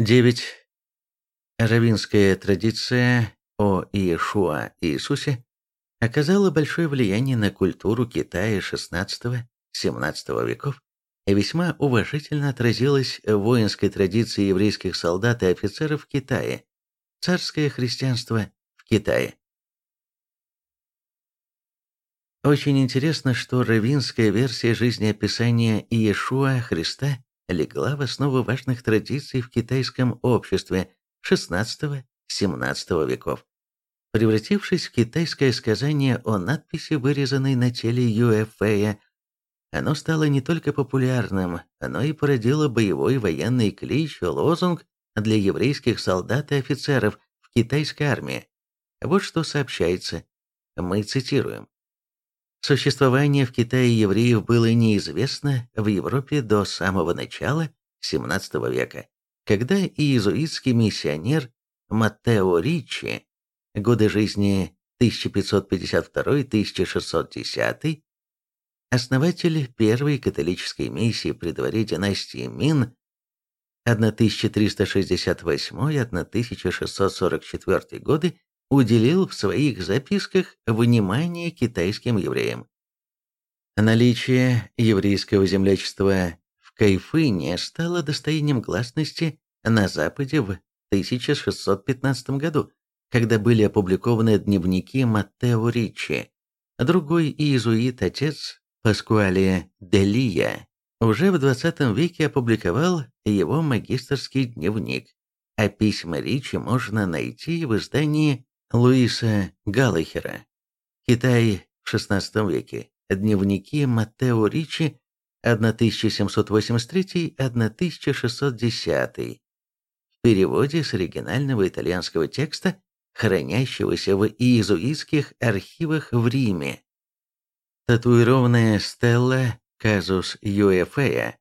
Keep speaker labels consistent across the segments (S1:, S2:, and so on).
S1: 9. Равинская традиция о Иешуа Иисусе оказала большое влияние на культуру Китая XVI-XVII веков и весьма уважительно отразилась в воинской традиции еврейских солдат и офицеров в Китае, царское христианство в Китае. Очень интересно, что равинская версия жизнеописания Иешуа Христа легла в основу важных традиций в китайском обществе XVI-XVII веков, превратившись в китайское сказание о надписи, вырезанной на теле Юэфэя. Оно стало не только популярным, оно и породило боевой военный клич, лозунг для еврейских солдат и офицеров в китайской армии. Вот что сообщается. Мы цитируем. Существование в Китае евреев было неизвестно в Европе до самого начала XVII века, когда иезуитский миссионер Маттео Риччи, годы жизни 1552-1610, основатель первой католической миссии при дворе династии Мин 1368-1644 годы, уделил в своих записках внимание китайским евреям. Наличие еврейского землячества в Кайфыне стало достоянием гласности на Западе в 1615 году, когда были опубликованы дневники Маттео Риччи. Другой иезуит, отец Паскуале Делия, уже в 20 веке опубликовал его магистрский дневник, а письма Ричи можно найти в издании Луиса Галлахера. Китай в XVI веке. Дневники Маттео Ричи 1783-1610. В переводе с оригинального итальянского текста, хранящегося в иезуитских архивах в Риме. Татуированная стелла Казус Юэфея.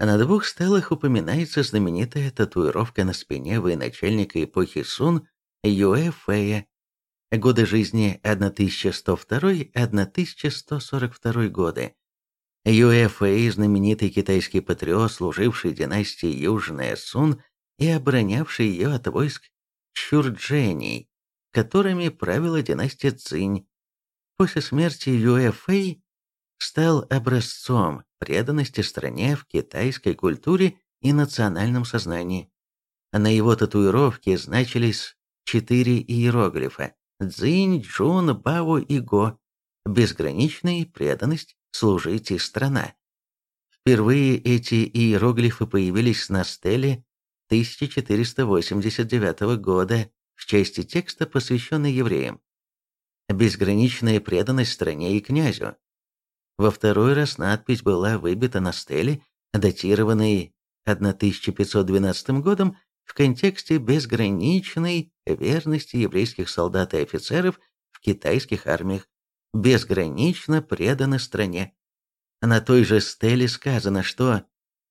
S1: На двух стелах упоминается знаменитая татуировка на спине военачальника эпохи Сун Юэ Фэя. Годы жизни 1102-1142 годы. Юэ Фэй – знаменитый китайский патриот, служивший династии Южная Сун и оборонявший ее от войск Чурджэней, которыми правила династия Цинь. После смерти Юэ Фэй стал образцом преданности стране в китайской культуре и национальном сознании. На его татуировке значились четыре иероглифа – Цзинь, Джун, Бао и Го. Безграничная преданность, служить и страна. Впервые эти иероглифы появились на стеле 1489 года в части текста, посвященной евреям. Безграничная преданность стране и князю. Во второй раз надпись была выбита на стеле, датированной 1512 годом, в контексте безграничной верности еврейских солдат и офицеров в китайских армиях, безгранично преданы стране. На той же стеле сказано, что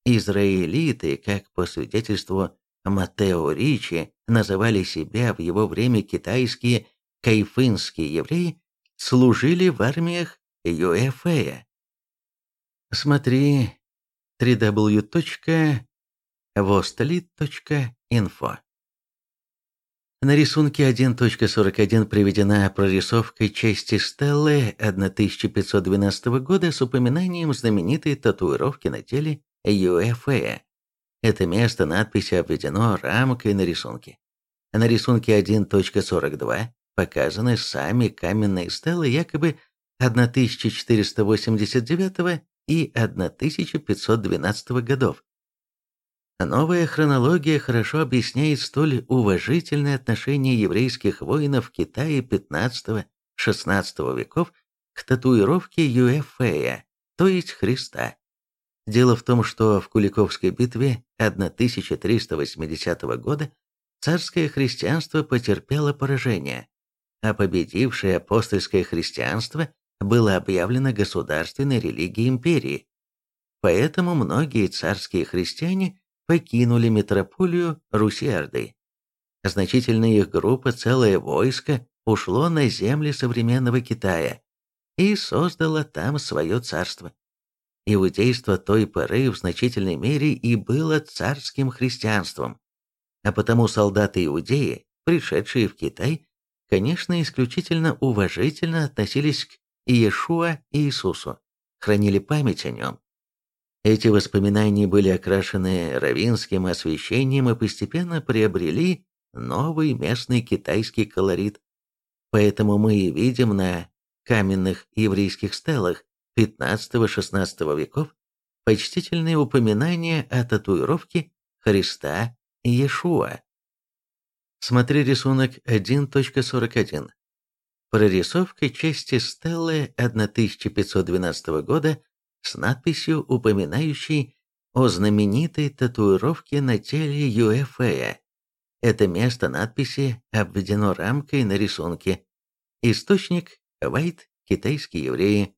S1: израилиты, как по свидетельству Матео Ричи, называли себя в его время китайские кайфынские евреи, служили в армиях Юэфэя. Смотри www.vostlit.info на рисунке 1.41 приведена прорисовка части стеллы 1512 года с упоминанием знаменитой татуировки на теле Юэфэя. Это место надписи обведено рамкой на рисунке. На рисунке 1.42 показаны сами каменные стелы якобы 1489 и 1512 годов. Новая хронология хорошо объясняет столь уважительное отношение еврейских воинов в Китае XV-XVI веков к татуировке Юэфея, то есть Христа. Дело в том, что в Куликовской битве 1380 года царское христианство потерпело поражение, а победившее апостольское христианство было объявлено государственной религией империи. Поэтому многие царские христиане покинули метрополию Руси-Орды. Значительная их группа, целое войско, ушло на земли современного Китая и создало там свое царство. Иудейство той поры в значительной мере и было царским христианством. а потому солдаты Иудеи, пришедшие в Китай, конечно, исключительно уважительно относились к Иешуа Иисусу, хранили память о нем. Эти воспоминания были окрашены равинским освещением и постепенно приобрели новый местный китайский колорит. Поэтому мы и видим на каменных еврейских стелах XV-XVI веков почтительные упоминания о татуировке Христа Иешуа. Смотри рисунок 1.41. Прорисовка части стелы 1512 года с надписью, упоминающей о знаменитой татуировке на теле Юэфея. Это место надписи обведено рамкой на рисунке. Источник – Вайт, китайские евреи.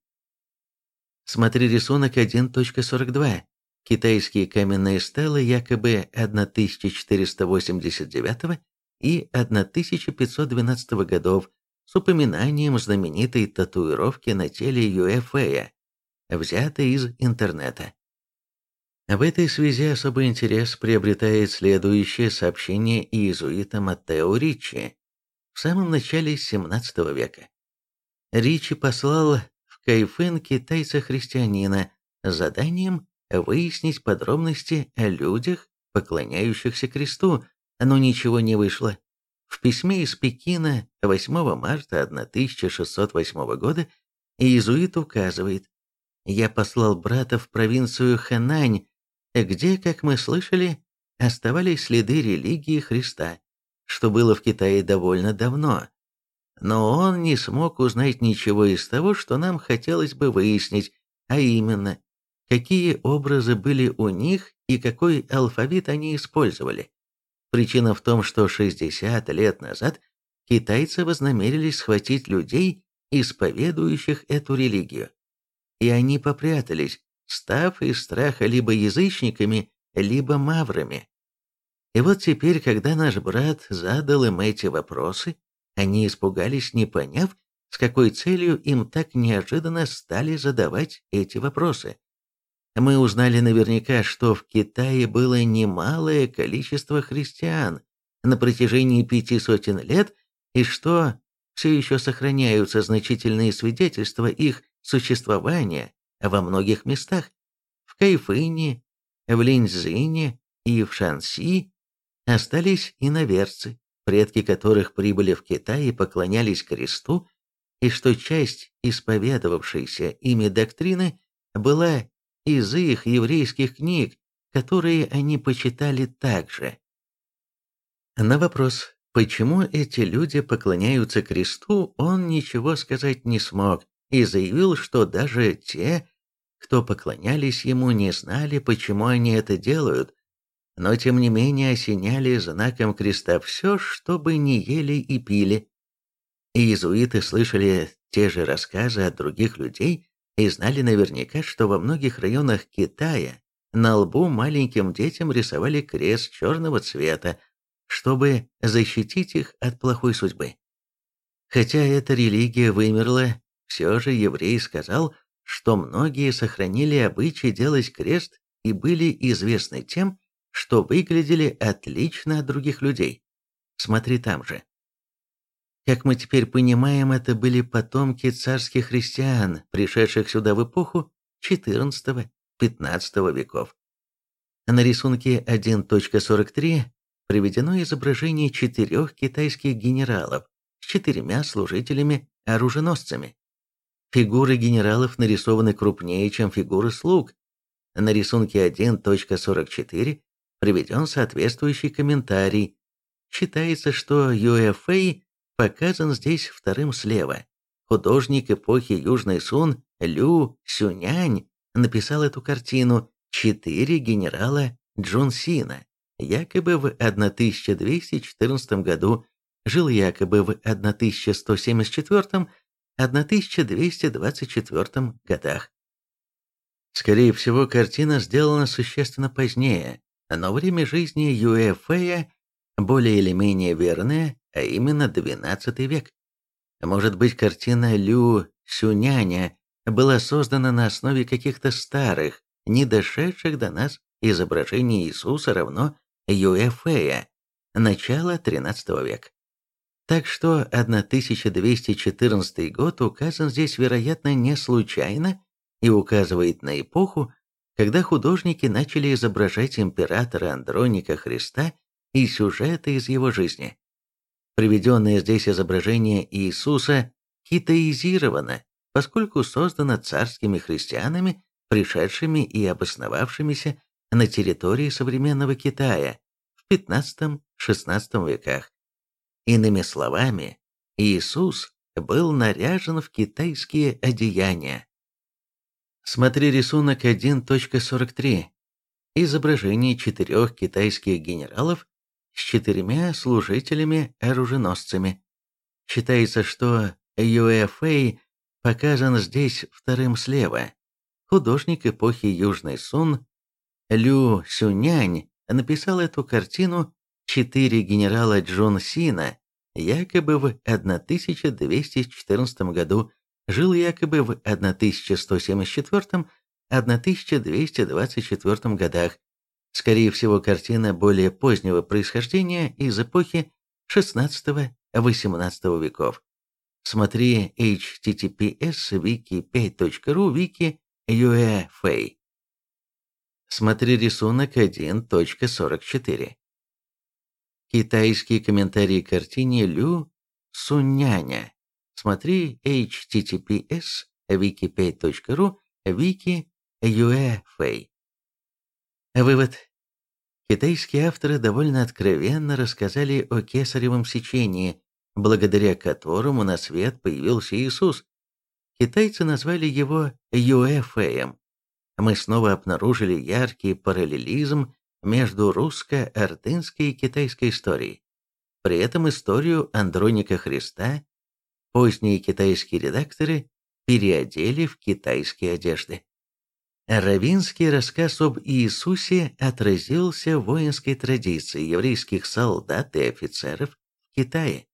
S1: Смотри рисунок 1.42. Китайские каменные стелы якобы 1489 и 1512 годов с упоминанием знаменитой татуировки на теле Юэфея, взятой из интернета. В этой связи особый интерес приобретает следующее сообщение иезуита Маттео Риччи в самом начале XVII века. Ричи послал в Кайфен китайца-христианина с заданием выяснить подробности о людях, поклоняющихся кресту, но ничего не вышло. В письме из Пекина 8 марта 1608 года иезуит указывает, «Я послал брата в провинцию Хэнань, где, как мы слышали, оставались следы религии Христа, что было в Китае довольно давно. Но он не смог узнать ничего из того, что нам хотелось бы выяснить, а именно, какие образы были у них и какой алфавит они использовали. Причина в том, что 60 лет назад китайцы вознамерились схватить людей, исповедующих эту религию. И они попрятались, став из страха либо язычниками, либо маврами. И вот теперь, когда наш брат задал им эти вопросы, они испугались, не поняв, с какой целью им так неожиданно стали задавать эти вопросы мы узнали наверняка, что в Китае было немалое количество христиан на протяжении пяти сотен лет, и что все еще сохраняются значительные свидетельства их существования во многих местах. В Кайфыне, в Линьцзине и в Шанси остались иноверцы, предки которых прибыли в Китай и поклонялись кресту, и что часть исповедовавшейся ими доктрины была из их еврейских книг, которые они почитали также. На вопрос, почему эти люди поклоняются кресту, он ничего сказать не смог и заявил, что даже те, кто поклонялись ему, не знали, почему они это делают, но тем не менее осеняли знаком креста все, что бы не ели и пили. Иезуиты слышали те же рассказы от других людей, и знали наверняка, что во многих районах Китая на лбу маленьким детям рисовали крест черного цвета, чтобы защитить их от плохой судьбы. Хотя эта религия вымерла, все же еврей сказал, что многие сохранили обычай делать крест и были известны тем, что выглядели отлично от других людей. Смотри там же. Как мы теперь понимаем, это были потомки царских христиан, пришедших сюда в эпоху XIV-XV веков. На рисунке 1.43 приведено изображение четырех китайских генералов с четырьмя служителями-оруженосцами. Фигуры генералов нарисованы крупнее, чем фигуры слуг. На рисунке 1.44 приведен соответствующий комментарий. Считается, что Юэфэй показан здесь вторым слева. Художник эпохи Южный Сун Лю Сюнянь написал эту картину «Четыре генерала Джунсина», якобы в 1214 году, жил якобы в 1174-1224 годах. Скорее всего, картина сделана существенно позднее, но время жизни Юэфэя более или менее верное, а именно XII век. Может быть, картина Лю Сюняня была создана на основе каких-то старых, не дошедших до нас изображений Иисуса равно Юэфея, начала XIII века. Так что 1214 год указан здесь, вероятно, не случайно и указывает на эпоху, когда художники начали изображать императора Андроника Христа и сюжеты из его жизни. Приведенное здесь изображение Иисуса китаизировано, поскольку создано царскими христианами, пришедшими и обосновавшимися на территории современного Китая в XV-XVI веках. Иными словами, Иисус был наряжен в китайские одеяния. Смотри рисунок 1.43. Изображение четырех китайских генералов с четырьмя служителями-оруженосцами. Считается, что Юэфэй показан здесь вторым слева. Художник эпохи Южный Сун Лю Сюнянь написал эту картину «Четыре генерала Джун Сина», якобы в 1214 году, жил якобы в 1174-1224 годах. Скорее всего, картина более позднего происхождения из эпохи XVI-XVIII веков. Смотри https wiki5.ru wiki UEFA. Смотри рисунок 1.44. Китайский комментарий к картине Лю Суняня. Смотри https wiki5.ru wiki UEFA. Вывод. Китайские авторы довольно откровенно рассказали о кесаревом сечении, благодаря которому на свет появился Иисус. Китайцы назвали его Юэфэем, мы снова обнаружили яркий параллелизм между русско-ордынской и китайской историей. При этом историю Андроника Христа поздние китайские редакторы переодели в китайские одежды. Равинский рассказ об Иисусе отразился в воинской традиции еврейских солдат и офицеров в Китае.